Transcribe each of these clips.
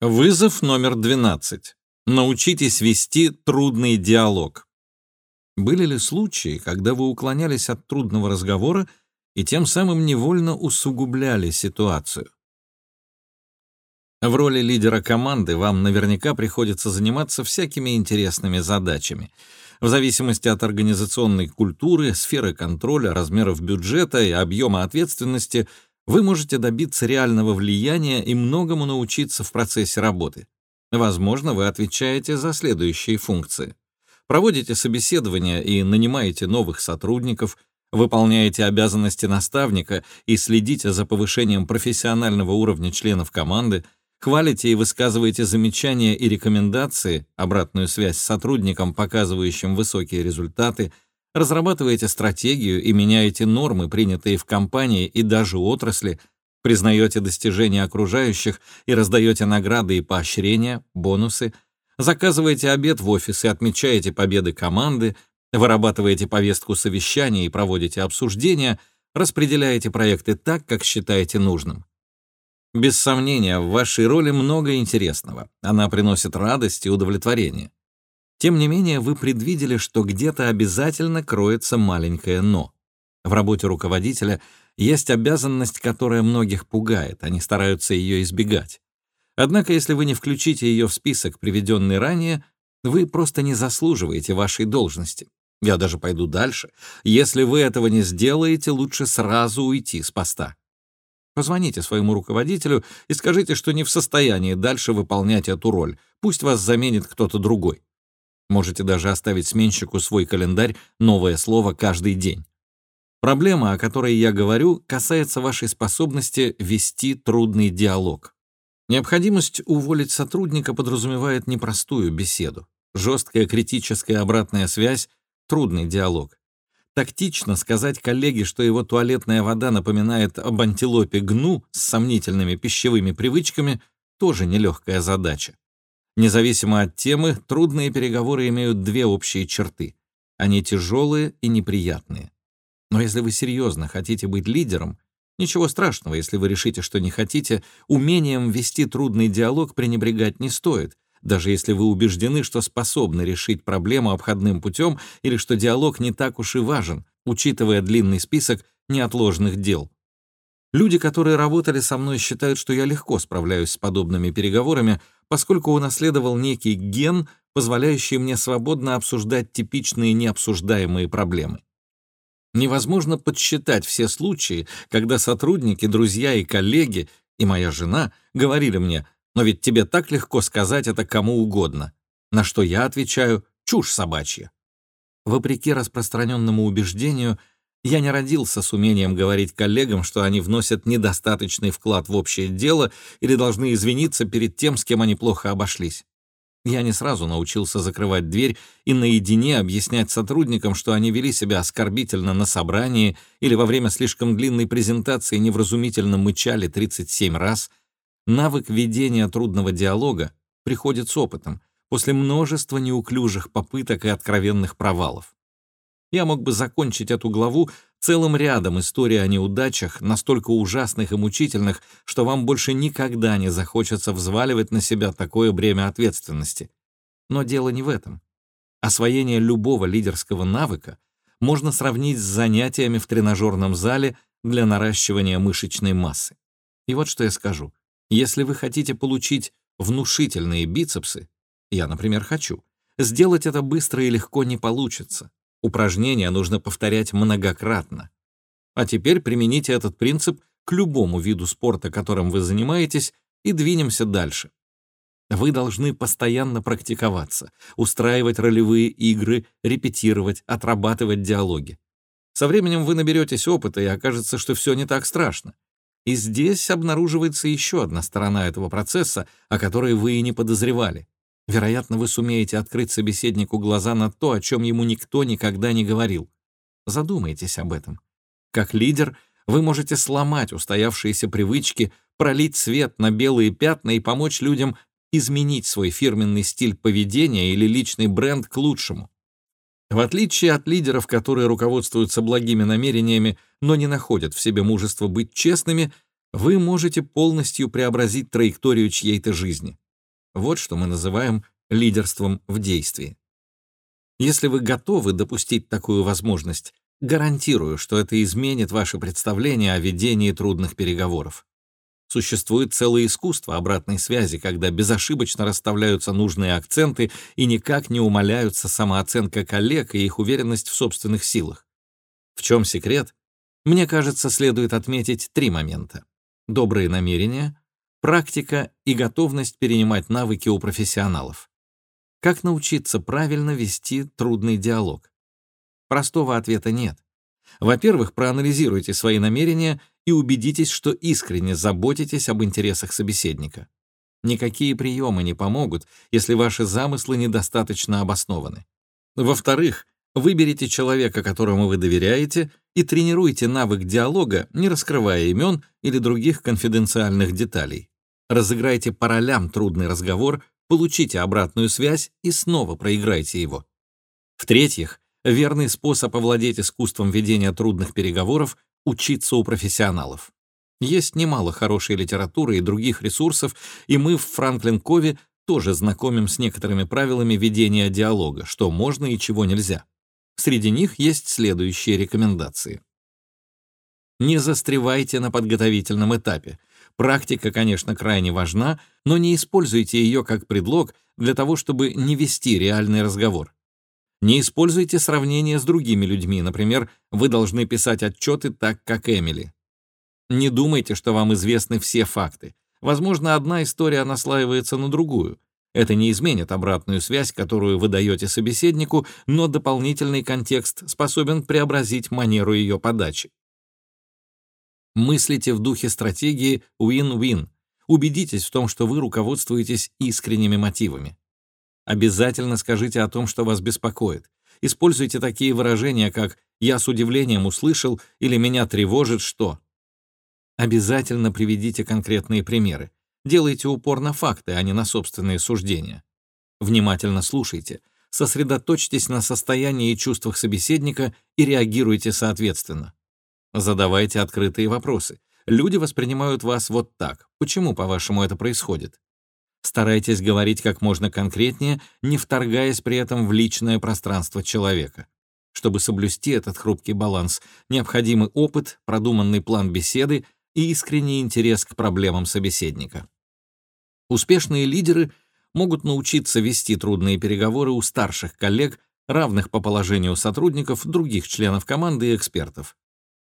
Вызов номер 12. Научитесь вести трудный диалог. Были ли случаи, когда вы уклонялись от трудного разговора и тем самым невольно усугубляли ситуацию? В роли лидера команды вам наверняка приходится заниматься всякими интересными задачами. В зависимости от организационной культуры, сферы контроля, размеров бюджета и объема ответственности – вы можете добиться реального влияния и многому научиться в процессе работы. Возможно, вы отвечаете за следующие функции. Проводите собеседования и нанимаете новых сотрудников, выполняете обязанности наставника и следите за повышением профессионального уровня членов команды, хвалите и высказываете замечания и рекомендации, обратную связь с сотрудником, показывающим высокие результаты – разрабатываете стратегию и меняете нормы, принятые в компании и даже отрасли, признаете достижения окружающих и раздаете награды и поощрения, бонусы, заказываете обед в офис и отмечаете победы команды, вырабатываете повестку совещаний и проводите обсуждения, распределяете проекты так, как считаете нужным. Без сомнения, в вашей роли много интересного. Она приносит радость и удовлетворение. Тем не менее, вы предвидели, что где-то обязательно кроется маленькое «но». В работе руководителя есть обязанность, которая многих пугает, они стараются ее избегать. Однако, если вы не включите ее в список, приведенный ранее, вы просто не заслуживаете вашей должности. Я даже пойду дальше. Если вы этого не сделаете, лучше сразу уйти с поста. Позвоните своему руководителю и скажите, что не в состоянии дальше выполнять эту роль. Пусть вас заменит кто-то другой. Можете даже оставить сменщику свой календарь «Новое слово» каждый день. Проблема, о которой я говорю, касается вашей способности вести трудный диалог. Необходимость уволить сотрудника подразумевает непростую беседу. Жесткая критическая обратная связь — трудный диалог. Тактично сказать коллеге, что его туалетная вода напоминает об антилопе гну с сомнительными пищевыми привычками, тоже нелегкая задача. Независимо от темы, трудные переговоры имеют две общие черты. Они тяжелые и неприятные. Но если вы серьезно хотите быть лидером, ничего страшного, если вы решите, что не хотите, умением вести трудный диалог пренебрегать не стоит, даже если вы убеждены, что способны решить проблему обходным путем или что диалог не так уж и важен, учитывая длинный список неотложных дел. Люди, которые работали со мной, считают, что я легко справляюсь с подобными переговорами, поскольку унаследовал некий ген, позволяющий мне свободно обсуждать типичные необсуждаемые проблемы. Невозможно подсчитать все случаи, когда сотрудники, друзья и коллеги, и моя жена говорили мне, «Но ведь тебе так легко сказать это кому угодно». На что я отвечаю «чушь собачья». Вопреки распространенному убеждению, я не родился с умением говорить коллегам, что они вносят недостаточный вклад в общее дело или должны извиниться перед тем, с кем они плохо обошлись. Я не сразу научился закрывать дверь и наедине объяснять сотрудникам, что они вели себя оскорбительно на собрании или во время слишком длинной презентации невразумительно мычали 37 раз. Навык ведения трудного диалога приходит с опытом, после множества неуклюжих попыток и откровенных провалов. Я мог бы закончить эту главу целым рядом историй о неудачах, настолько ужасных и мучительных, что вам больше никогда не захочется взваливать на себя такое бремя ответственности. Но дело не в этом. Освоение любого лидерского навыка можно сравнить с занятиями в тренажерном зале для наращивания мышечной массы. И вот что я скажу. Если вы хотите получить внушительные бицепсы, я, например, хочу, сделать это быстро и легко не получится. Упражнения нужно повторять многократно. А теперь примените этот принцип к любому виду спорта, которым вы занимаетесь, и двинемся дальше. Вы должны постоянно практиковаться, устраивать ролевые игры, репетировать, отрабатывать диалоги. Со временем вы наберетесь опыта, и окажется, что все не так страшно. И здесь обнаруживается еще одна сторона этого процесса, о которой вы и не подозревали. Вероятно, вы сумеете открыть собеседнику глаза на то, о чем ему никто никогда не говорил. Задумайтесь об этом. Как лидер вы можете сломать устоявшиеся привычки, пролить свет на белые пятна и помочь людям изменить свой фирменный стиль поведения или личный бренд к лучшему. В отличие от лидеров, которые руководствуются благими намерениями, но не находят в себе мужество быть честными, вы можете полностью преобразить траекторию чьей-то жизни. Вот что мы называем лидерством в действии. Если вы готовы допустить такую возможность, гарантирую, что это изменит ваше представление о ведении трудных переговоров. Существует целое искусство обратной связи, когда безошибочно расставляются нужные акценты и никак не умаляются самооценка коллег и их уверенность в собственных силах. В чем секрет? Мне кажется, следует отметить три момента. Добрые намерения, практика и готовность перенимать навыки у профессионалов. Как научиться правильно вести трудный диалог? Простого ответа нет. Во-первых, проанализируйте свои намерения и убедитесь, что искренне заботитесь об интересах собеседника. Никакие приемы не помогут, если ваши замыслы недостаточно обоснованы. Во-вторых, выберите человека, которому вы доверяете, и тренируйте навык диалога, не раскрывая имен или других конфиденциальных деталей. Разыграйте по ролям трудный разговор получите обратную связь и снова проиграйте его. В-третьих, верный способ овладеть искусством ведения трудных переговоров — учиться у профессионалов. Есть немало хорошей литературы и других ресурсов, и мы в Франклин Кове тоже знакомим с некоторыми правилами ведения диалога, что можно и чего нельзя. Среди них есть следующие рекомендации. Не застревайте на подготовительном этапе. Практика, конечно, крайне важна, но не используйте ее как предлог для того, чтобы не вести реальный разговор. Не используйте сравнения с другими людьми, например, вы должны писать отчеты так, как Эмили. Не думайте, что вам известны все факты. Возможно, одна история наслаивается на другую. Это не изменит обратную связь, которую вы даете собеседнику, но дополнительный контекст способен преобразить манеру ее подачи. Мыслите в духе стратегии win-win. Убедитесь в том, что вы руководствуетесь искренними мотивами. Обязательно скажите о том, что вас беспокоит. Используйте такие выражения, как «я с удивлением услышал» или «меня тревожит что». Обязательно приведите конкретные примеры. Делайте упор на факты, а не на собственные суждения. Внимательно слушайте, сосредоточьтесь на состоянии и чувствах собеседника и реагируйте соответственно. Задавайте открытые вопросы. Люди воспринимают вас вот так. Почему, по-вашему, это происходит? Старайтесь говорить как можно конкретнее, не вторгаясь при этом в личное пространство человека. Чтобы соблюсти этот хрупкий баланс, необходимый опыт, продуманный план беседы и искренний интерес к проблемам собеседника. Успешные лидеры могут научиться вести трудные переговоры у старших коллег, равных по положению сотрудников, других членов команды и экспертов.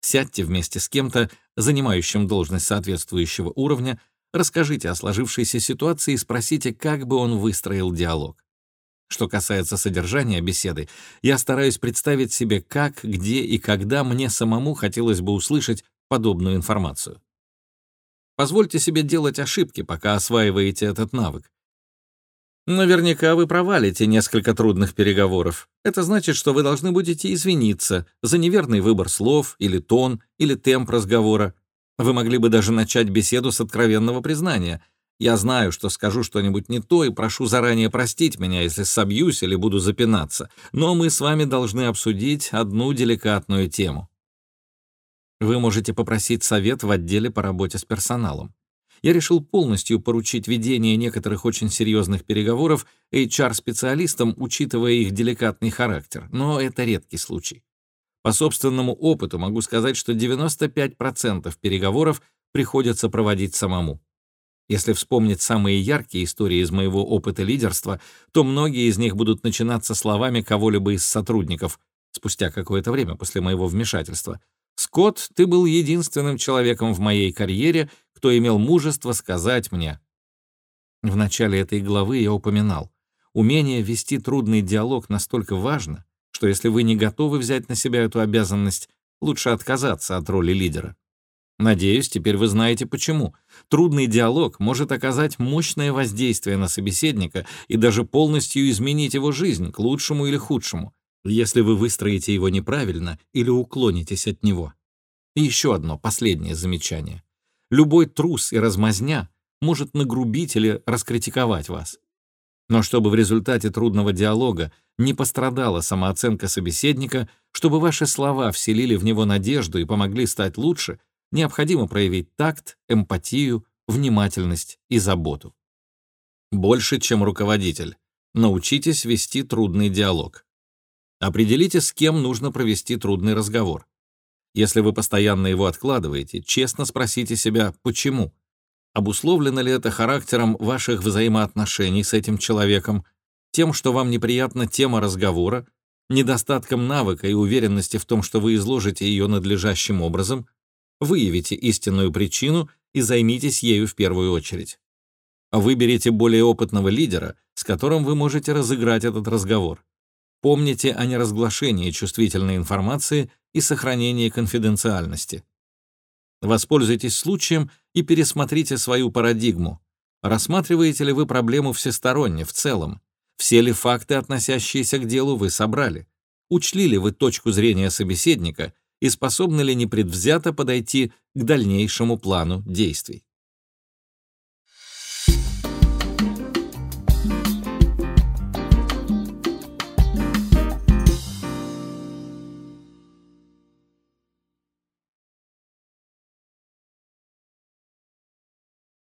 Сядьте вместе с кем-то, занимающим должность соответствующего уровня, расскажите о сложившейся ситуации и спросите, как бы он выстроил диалог. Что касается содержания беседы, я стараюсь представить себе, как, где и когда мне самому хотелось бы услышать подобную информацию. Позвольте себе делать ошибки, пока осваиваете этот навык. Наверняка вы провалите несколько трудных переговоров. Это значит, что вы должны будете извиниться за неверный выбор слов или тон, или темп разговора. Вы могли бы даже начать беседу с откровенного признания. Я знаю, что скажу что-нибудь не то и прошу заранее простить меня, если собьюсь или буду запинаться, но мы с вами должны обсудить одну деликатную тему. Вы можете попросить совет в отделе по работе с персоналом я решил полностью поручить ведение некоторых очень серьезных переговоров HR-специалистам, учитывая их деликатный характер, но это редкий случай. По собственному опыту могу сказать, что 95% переговоров приходится проводить самому. Если вспомнить самые яркие истории из моего опыта лидерства, то многие из них будут начинаться словами кого-либо из сотрудников спустя какое-то время после моего вмешательства. «Скотт, ты был единственным человеком в моей карьере, кто имел мужество сказать мне. В начале этой главы я упоминал, умение вести трудный диалог настолько важно, что если вы не готовы взять на себя эту обязанность, лучше отказаться от роли лидера. Надеюсь, теперь вы знаете почему. Трудный диалог может оказать мощное воздействие на собеседника и даже полностью изменить его жизнь к лучшему или худшему, если вы выстроите его неправильно или уклонитесь от него. И еще одно последнее замечание. Любой трус и размазня может нагрубить или раскритиковать вас. Но чтобы в результате трудного диалога не пострадала самооценка собеседника, чтобы ваши слова вселили в него надежду и помогли стать лучше, необходимо проявить такт, эмпатию, внимательность и заботу. Больше, чем руководитель. Научитесь вести трудный диалог. Определите, с кем нужно провести трудный разговор. Если вы постоянно его откладываете, честно спросите себя, почему. Обусловлено ли это характером ваших взаимоотношений с этим человеком, тем, что вам неприятна тема разговора, недостатком навыка и уверенности в том, что вы изложите ее надлежащим образом, выявите истинную причину и займитесь ею в первую очередь. Выберите более опытного лидера, с которым вы можете разыграть этот разговор. Помните о неразглашении чувствительной информации и сохранении конфиденциальности. Воспользуйтесь случаем и пересмотрите свою парадигму. Рассматриваете ли вы проблему всесторонне, в целом? Все ли факты, относящиеся к делу, вы собрали? Учли ли вы точку зрения собеседника и способны ли непредвзято подойти к дальнейшему плану действий?